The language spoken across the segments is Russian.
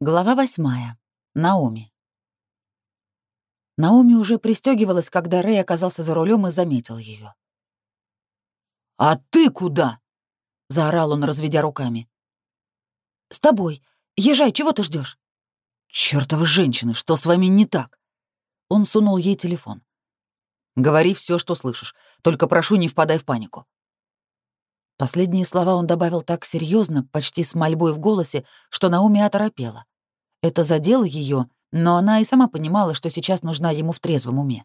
Глава восьмая. Наоми. Наоми уже пристегивалась, когда Рэй оказался за рулем и заметил ее. «А ты куда?» — заорал он, разведя руками. «С тобой. Езжай, чего ты ждешь? «Чёртовы женщины, что с вами не так?» Он сунул ей телефон. «Говори все, что слышишь. Только прошу, не впадай в панику». Последние слова он добавил так серьезно, почти с мольбой в голосе, что Наоми оторопела. Это задело ее, но она и сама понимала, что сейчас нужна ему в трезвом уме.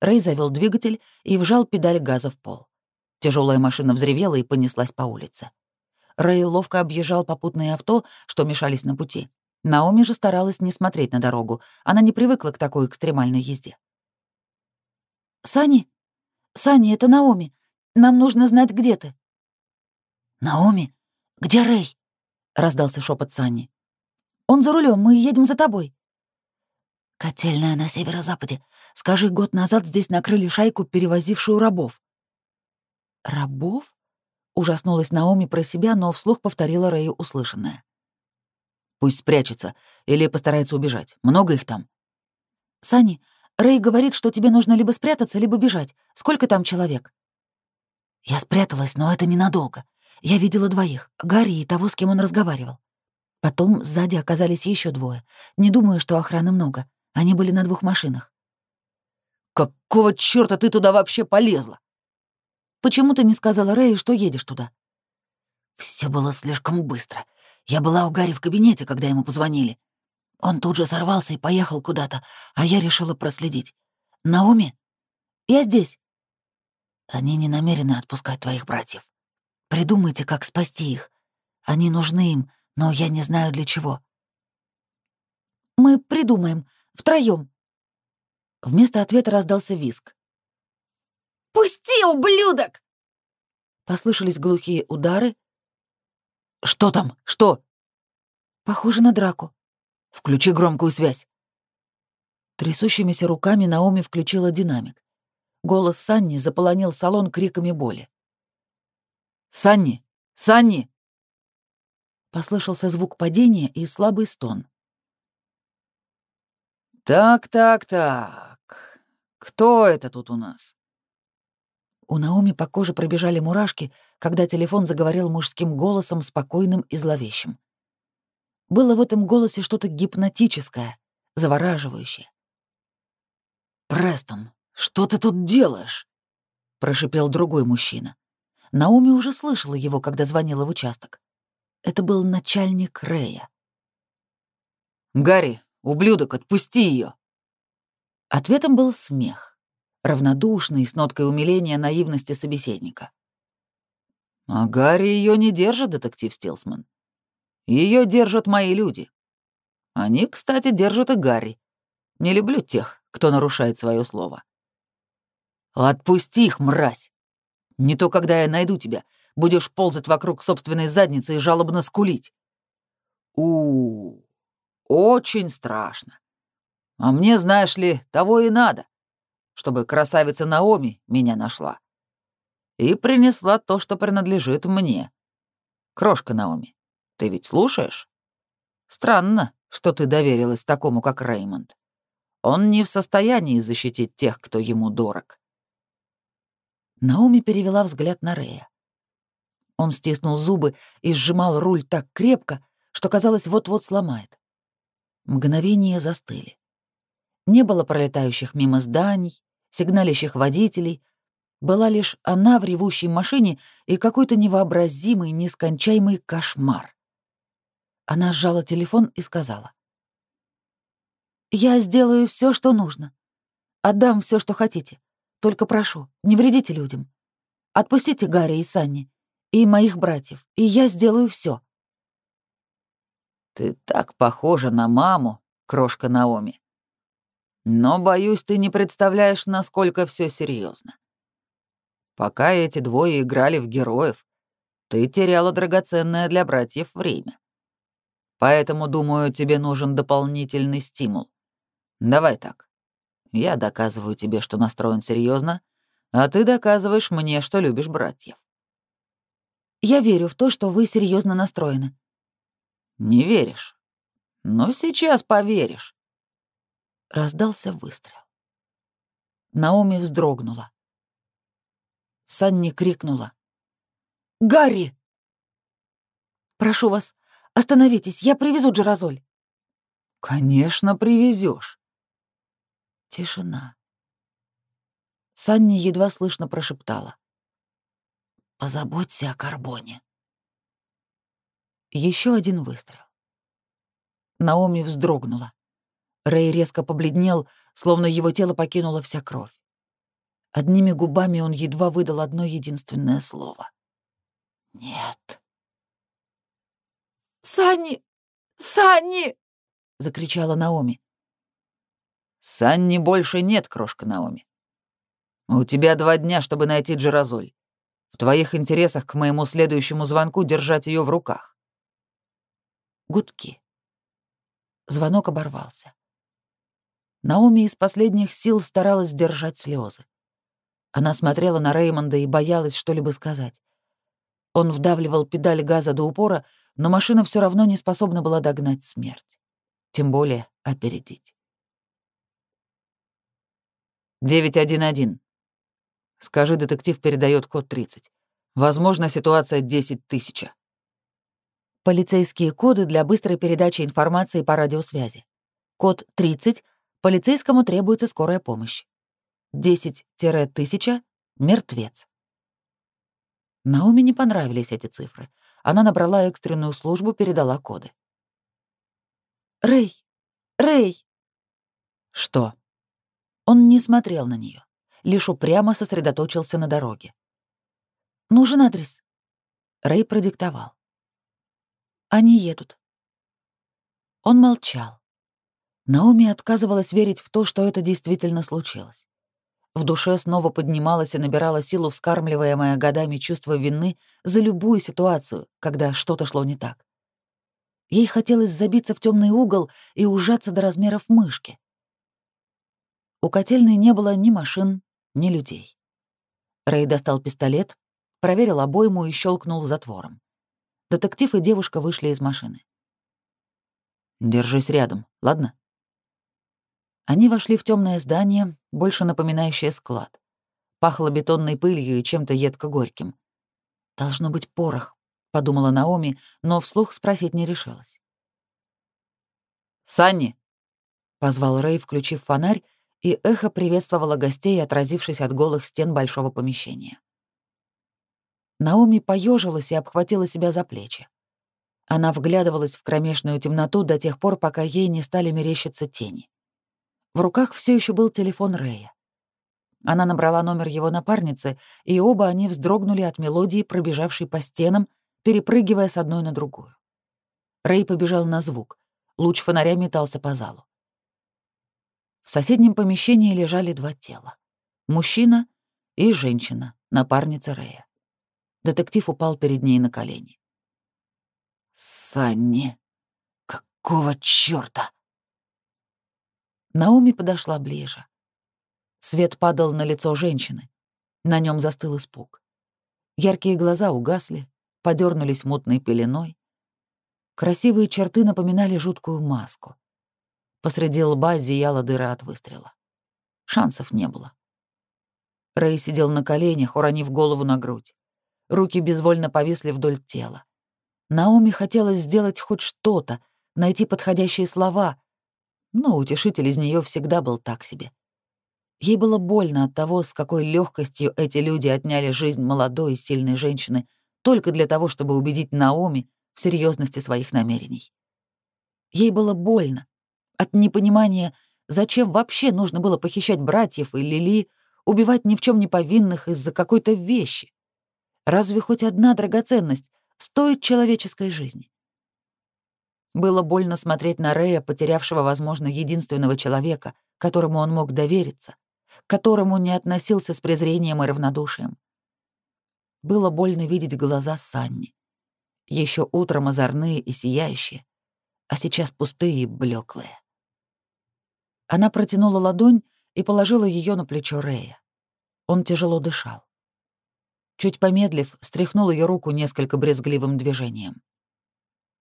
Рэй завел двигатель и вжал педаль газа в пол. Тяжелая машина взревела и понеслась по улице. Рэй ловко объезжал попутные авто, что мешались на пути. Наоми же старалась не смотреть на дорогу. Она не привыкла к такой экстремальной езде. «Сани? Сани, это Наоми. Нам нужно знать, где ты». «Наоми? Где Рэй?» — раздался шепот Сани. «Он за рулем, мы едем за тобой». «Котельная на северо-западе. Скажи, год назад здесь накрыли шайку, перевозившую рабов». «Рабов?» — ужаснулась Наоми про себя, но вслух повторила Рэю услышанное. «Пусть спрячется или постарается убежать. Много их там?» «Сани, Рэй говорит, что тебе нужно либо спрятаться, либо бежать. Сколько там человек?» Я спряталась, но это ненадолго. Я видела двоих, Гарри и того, с кем он разговаривал. Потом сзади оказались еще двое. Не думаю, что охраны много. Они были на двух машинах. «Какого чёрта ты туда вообще полезла?» «Почему ты не сказала Рэю, что едешь туда?» Все было слишком быстро. Я была у Гарри в кабинете, когда ему позвонили. Он тут же сорвался и поехал куда-то, а я решила проследить. «Наоми?» «Я здесь». Они не намерены отпускать твоих братьев. Придумайте, как спасти их. Они нужны им, но я не знаю для чего. Мы придумаем. втроем. Вместо ответа раздался виск. «Пусти, ублюдок!» Послышались глухие удары. «Что там? Что?» «Похоже на драку». «Включи громкую связь». Трясущимися руками Наоми включила динамик. Голос Санни заполонил салон криками боли. «Санни! Санни!» Послышался звук падения и слабый стон. «Так, так, так. Кто это тут у нас?» У Наоми по коже пробежали мурашки, когда телефон заговорил мужским голосом, спокойным и зловещим. Было в этом голосе что-то гипнотическое, завораживающее. «Престон, «Что ты тут делаешь?» — прошипел другой мужчина. Науми уже слышала его, когда звонила в участок. Это был начальник Рэя. «Гарри, ублюдок, отпусти ее! Ответом был смех, равнодушный, с ноткой умиления наивности собеседника. «А Гарри ее не держит, детектив Стилсман. Ее держат мои люди. Они, кстати, держат и Гарри. Не люблю тех, кто нарушает свое слово. «Отпусти их, мразь! Не то, когда я найду тебя, будешь ползать вокруг собственной задницы и жалобно скулить. у, очень страшно. А мне, знаешь ли, того и надо, чтобы красавица Наоми меня нашла. И принесла то, что принадлежит мне. Крошка Наоми, ты ведь слушаешь? Странно, что ты доверилась такому, как Реймонд. Он не в состоянии защитить тех, кто ему дорог. Наоми перевела взгляд на Рея. Он стиснул зубы и сжимал руль так крепко, что, казалось, вот-вот сломает. Мгновения застыли. Не было пролетающих мимо зданий, сигналящих водителей. Была лишь она в ревущей машине и какой-то невообразимый, нескончаемый кошмар. Она сжала телефон и сказала. «Я сделаю все, что нужно. Отдам все, что хотите. Только прошу, не вредите людям. Отпустите Гарри и Санни, и моих братьев, и я сделаю все. Ты так похожа на маму, крошка Наоми. Но, боюсь, ты не представляешь, насколько все серьезно. Пока эти двое играли в героев, ты теряла драгоценное для братьев время. Поэтому, думаю, тебе нужен дополнительный стимул. Давай так. Я доказываю тебе, что настроен серьезно, а ты доказываешь мне, что любишь братьев. Я верю в то, что вы серьезно настроены. Не веришь? Но сейчас поверишь. Раздался выстрел. Наоми вздрогнула. Санни крикнула. «Гарри!» «Прошу вас, остановитесь, я привезу Джеразоль». «Конечно, привезешь. Тишина. Санни едва слышно прошептала. «Позаботься о карбоне». Еще один выстрел. Наоми вздрогнула. Рэй резко побледнел, словно его тело покинула вся кровь. Одними губами он едва выдал одно единственное слово. «Нет». «Санни! Санни!» — закричала Наоми. «Санни больше нет, крошка Наоми. У тебя два дня, чтобы найти Джеразоль. В твоих интересах к моему следующему звонку держать ее в руках». Гудки. Звонок оборвался. Наоми из последних сил старалась сдержать слезы. Она смотрела на Реймонда и боялась что-либо сказать. Он вдавливал педаль газа до упора, но машина все равно не способна была догнать смерть. Тем более опередить. 911. Скажи, детектив передает код 30. Возможно, ситуация 10 тысяч. Полицейские коды для быстрой передачи информации по радиосвязи. Код 30. Полицейскому требуется скорая помощь. 10-1000 — мертвец. Науме не понравились эти цифры. Она набрала экстренную службу, передала коды. «Рэй! Рэй!» «Что?» Он не смотрел на нее, лишь упрямо сосредоточился на дороге. «Нужен адрес». Рэй продиктовал. Они едут. Он молчал. Наоми отказывалась верить в то, что это действительно случилось. В душе снова поднималась и набирала силу вскармливаемое годами чувство вины за любую ситуацию, когда что-то шло не так. Ей хотелось забиться в темный угол и ужаться до размеров мышки. У котельной не было ни машин, ни людей. Рэй достал пистолет, проверил обойму и щелкнул затвором. Детектив и девушка вышли из машины. «Держись рядом, ладно?» Они вошли в темное здание, больше напоминающее склад. Пахло бетонной пылью и чем-то едко-горьким. «Должно быть порох», — подумала Наоми, но вслух спросить не решилась. «Санни!» — позвал Рэй, включив фонарь, и эхо приветствовало гостей, отразившись от голых стен большого помещения. Наоми поежилась и обхватила себя за плечи. Она вглядывалась в кромешную темноту до тех пор, пока ей не стали мерещиться тени. В руках все еще был телефон Рэя. Она набрала номер его напарницы, и оба они вздрогнули от мелодии, пробежавшей по стенам, перепрыгивая с одной на другую. Рэй побежал на звук. Луч фонаря метался по залу. В соседнем помещении лежали два тела. Мужчина и женщина, напарница Рэя. Детектив упал перед ней на колени. «Санни, какого чёрта?» Наоми подошла ближе. Свет падал на лицо женщины. На нем застыл испуг. Яркие глаза угасли, подернулись мутной пеленой. Красивые черты напоминали жуткую маску. Посреди лба зияла дыра от выстрела. Шансов не было. Рэй сидел на коленях, уронив голову на грудь. Руки безвольно повисли вдоль тела. Наоми хотелось сделать хоть что-то, найти подходящие слова, но утешитель из нее всегда был так себе. Ей было больно от того, с какой легкостью эти люди отняли жизнь молодой и сильной женщины только для того, чтобы убедить Наоми в серьезности своих намерений. Ей было больно от непонимания, зачем вообще нужно было похищать братьев и Лили, убивать ни в чем не повинных из-за какой-то вещи. Разве хоть одна драгоценность стоит человеческой жизни? Было больно смотреть на Рея, потерявшего, возможно, единственного человека, которому он мог довериться, к которому не относился с презрением и равнодушием. Было больно видеть глаза Санни. Еще утром озорные и сияющие, а сейчас пустые и блеклые. Она протянула ладонь и положила ее на плечо Рея. Он тяжело дышал. Чуть помедлив, стряхнул ее руку несколько брезгливым движением.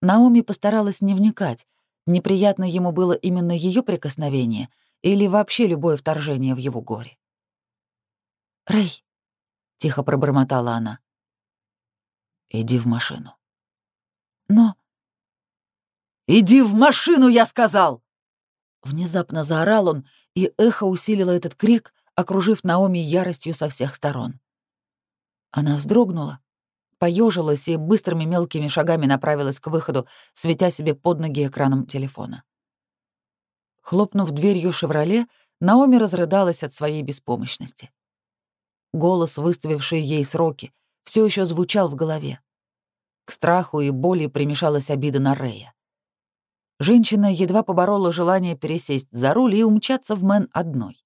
Наоми постаралась не вникать, Неприятно ему было именно ее прикосновение или вообще любое вторжение в его горе. «Рэй», — тихо пробормотала она, — «иди в машину». «Но...» «Иди в машину, я сказал!» Внезапно заорал он, и эхо усилило этот крик, окружив Наоми яростью со всех сторон. Она вздрогнула, поежилась и быстрыми мелкими шагами направилась к выходу, светя себе под ноги экраном телефона. Хлопнув дверью «Шевроле», Наоми разрыдалась от своей беспомощности. Голос, выставивший ей сроки, все еще звучал в голове. К страху и боли примешалась обида на Рея. Женщина едва поборола желание пересесть за руль и умчаться в Мэн одной.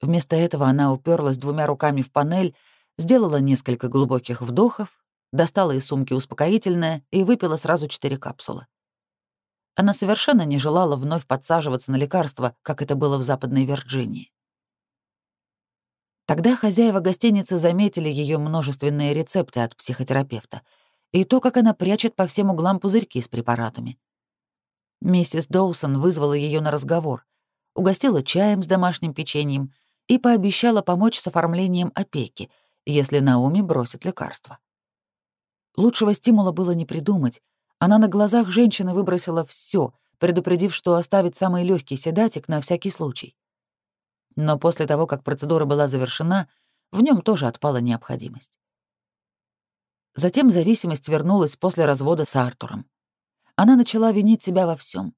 Вместо этого она уперлась двумя руками в панель, сделала несколько глубоких вдохов, достала из сумки успокоительное и выпила сразу четыре капсулы. Она совершенно не желала вновь подсаживаться на лекарства, как это было в Западной Вирджинии. Тогда хозяева гостиницы заметили ее множественные рецепты от психотерапевта и то, как она прячет по всем углам пузырьки с препаратами. Миссис Доусон вызвала ее на разговор, угостила чаем с домашним печеньем и пообещала помочь с оформлением опеки, если Наоми бросит лекарство. Лучшего стимула было не придумать. Она на глазах женщины выбросила все, предупредив, что оставит самый легкий седатик на всякий случай. Но после того, как процедура была завершена, в нем тоже отпала необходимость. Затем зависимость вернулась после развода с Артуром она начала винить себя во всем.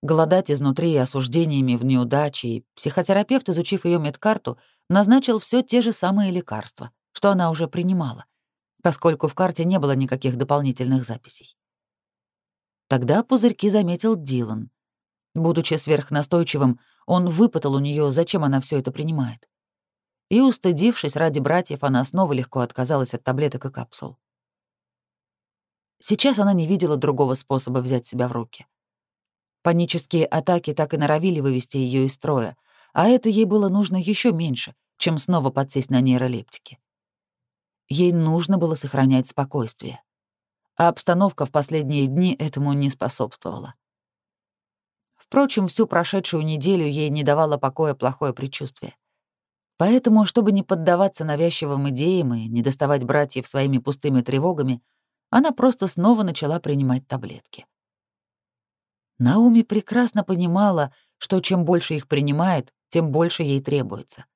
Голодать изнутри осуждениями в неудаче, и психотерапевт, изучив ее медкарту, назначил все те же самые лекарства, что она уже принимала, поскольку в карте не было никаких дополнительных записей. Тогда пузырьки заметил Дилан. Будучи сверхнастойчивым, он выпытал у нее, зачем она все это принимает. И, устыдившись ради братьев, она снова легко отказалась от таблеток и капсул. Сейчас она не видела другого способа взять себя в руки. Панические атаки так и норовили вывести ее из строя, а это ей было нужно еще меньше, чем снова подсесть на нейролептики. Ей нужно было сохранять спокойствие. А обстановка в последние дни этому не способствовала. Впрочем, всю прошедшую неделю ей не давало покоя плохое предчувствие. Поэтому, чтобы не поддаваться навязчивым идеям и не доставать братьев своими пустыми тревогами, она просто снова начала принимать таблетки. Науми прекрасно понимала, что чем больше их принимает, тем больше ей требуется.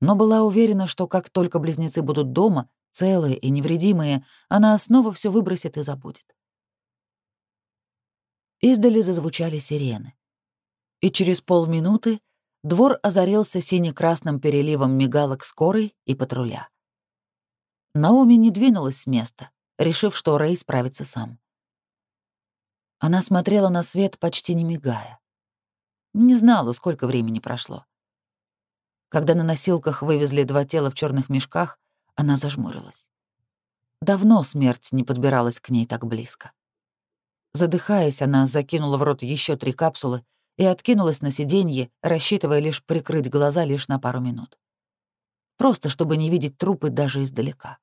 Но была уверена, что как только близнецы будут дома, целые и невредимые, она снова все выбросит и забудет. Издали зазвучали сирены. И через полминуты двор озарился сине-красным переливом мигалок скорой и патруля. Наоми не двинулась с места, решив, что Рэй справится сам. Она смотрела на свет, почти не мигая. Не знала, сколько времени прошло. Когда на носилках вывезли два тела в черных мешках, она зажмурилась. Давно смерть не подбиралась к ней так близко. Задыхаясь, она закинула в рот еще три капсулы и откинулась на сиденье, рассчитывая лишь прикрыть глаза лишь на пару минут. Просто чтобы не видеть трупы даже издалека.